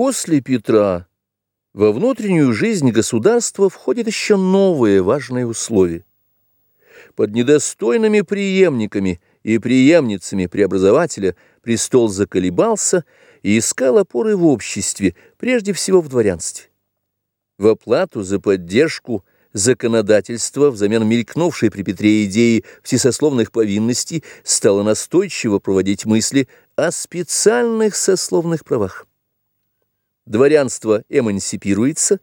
После Петра во внутреннюю жизнь государства входит еще новое важное условие. Под недостойными преемниками и преемницами преобразователя престол заколебался и искал опоры в обществе, прежде всего в дворянстве. В оплату за поддержку законодательства взамен мелькнувшей при Петре идеи всесословных повинностей стало настойчиво проводить мысли о специальных сословных правах. Дворянство эмансипируется,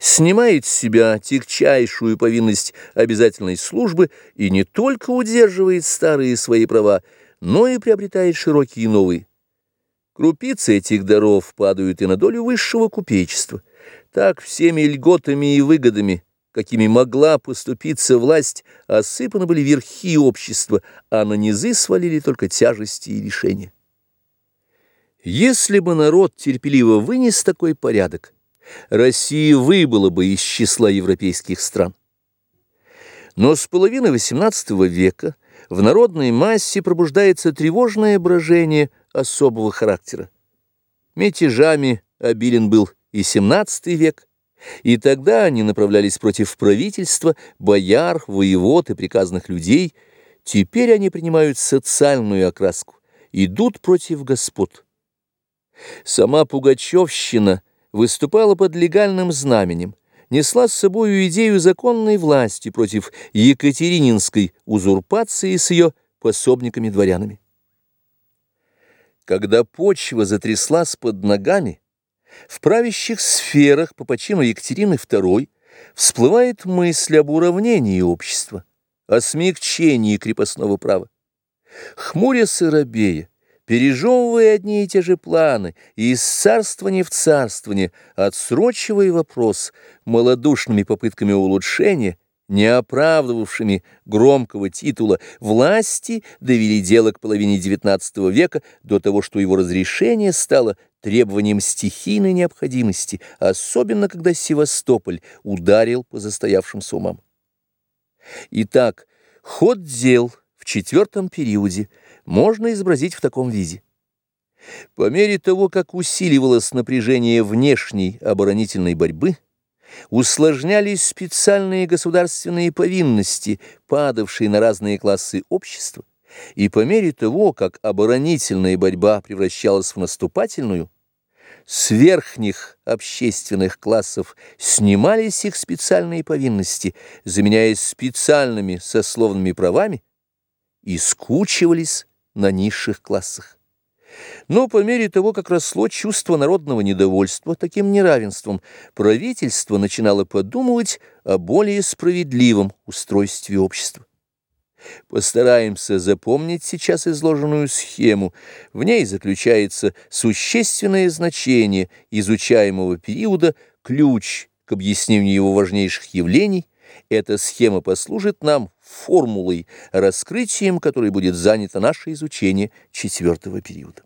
снимает с себя тягчайшую повинность обязательной службы и не только удерживает старые свои права, но и приобретает широкие новые. Крупицы этих даров падают и на долю высшего купечества. Так всеми льготами и выгодами, какими могла поступиться власть, осыпаны были верхи общества, а на низы свалили только тяжести и решения. Если бы народ терпеливо вынес такой порядок, Россия выбыла бы из числа европейских стран. Но с половины XVIII века в народной массе пробуждается тревожное брожение особого характера. Мятежами обилен был и XVII век, и тогда они направлялись против правительства, бояр, воевод и приказных людей, теперь они принимают социальную окраску, идут против господ. Сама Пугачевщина выступала под легальным знаменем, несла с собою идею законной власти против Екатерининской узурпации с ее пособниками-дворянами. Когда почва затряслась под ногами, в правящих сферах по почину Екатерины II всплывает мысль об уравнении общества, о смягчении крепостного права. Хмурясь и робея, пережевывая одни и те же планы, и из царствования в царствование, отсрочивая вопрос малодушными попытками улучшения, не оправдывавшими громкого титула, власти довели дело к половине XIX века до того, что его разрешение стало требованием стихийной необходимости, особенно когда Севастополь ударил по застоявшимся умам. Итак, ход дел в четвертом периоде – можно изобразить в таком виде. По мере того, как усиливалось напряжение внешней оборонительной борьбы, усложнялись специальные государственные повинности, падавшие на разные классы общества, и по мере того, как оборонительная борьба превращалась в наступательную, с верхних общественных классов снимались их специальные повинности, заменяясь специальными сословными правами, и скучивались на низших классах. Но по мере того, как росло чувство народного недовольства таким неравенством, правительство начинало подумывать о более справедливом устройстве общества. Постараемся запомнить сейчас изложенную схему. В ней заключается существенное значение изучаемого периода, ключ к объяснению его важнейших явлений. Эта схема послужит нам формулой, раскрытием которой будет занято наше изучение четвертого периода.